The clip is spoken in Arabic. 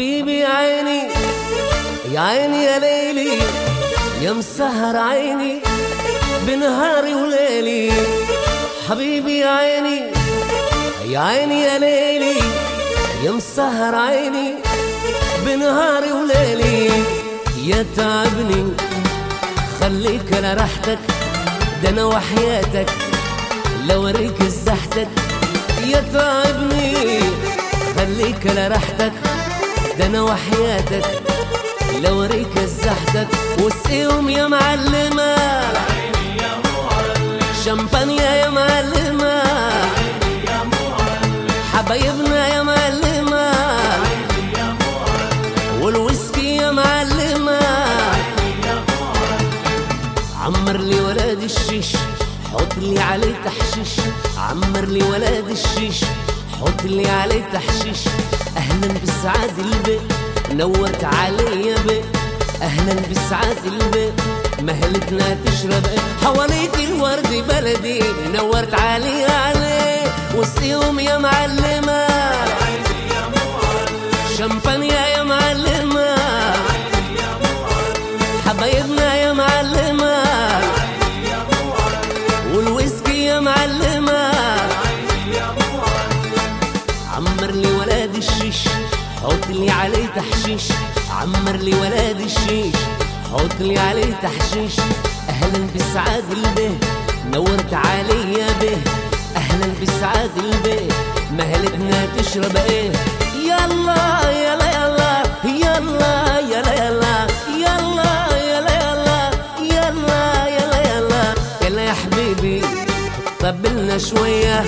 حبيبي عيني يا عيني يا ليلي يا مسهر عيني بنهاري وليلي حبيبي يا عيني يا عيني يا ليلي يا مسهر عيني بنهاري وليلي يا تعبني خليك على راحتك ده أنا وحياتك لو اوريك زحتك يا تعبني خليك على راحتك ده أنا وحياتك. لو اوريك الزحتك وسقيهم يا معلمة. شمبانيا يا معلمة. حبايبنا يا معلمة. والويسكي يا معلمة. عمر لي ولاد الشيش حط لي عليه تحشيش. عمر لي ولاد الشيش حط لي علي تحشيش. أهلا بسعاد البيت نورت علي يا بي. أهلا بسعاد البيت مهلتنا تشرب. حواليك الورد بلدي. نورت علي علي. وسقيهم يا معلمة. شمبانيا يا حط لي عليه تحشيش عمر لي ولاد الشيش حط لي عليه تحشيش أهلا بسعاد البيه نورت عليا بيه أهلا بسعاد البيه مهلتنا تشرب إيه يلا يلا يلا يلا يلا يلا يلا يلا يلا يلا يلا يلا يلا يا حبيبي طبلنا شوية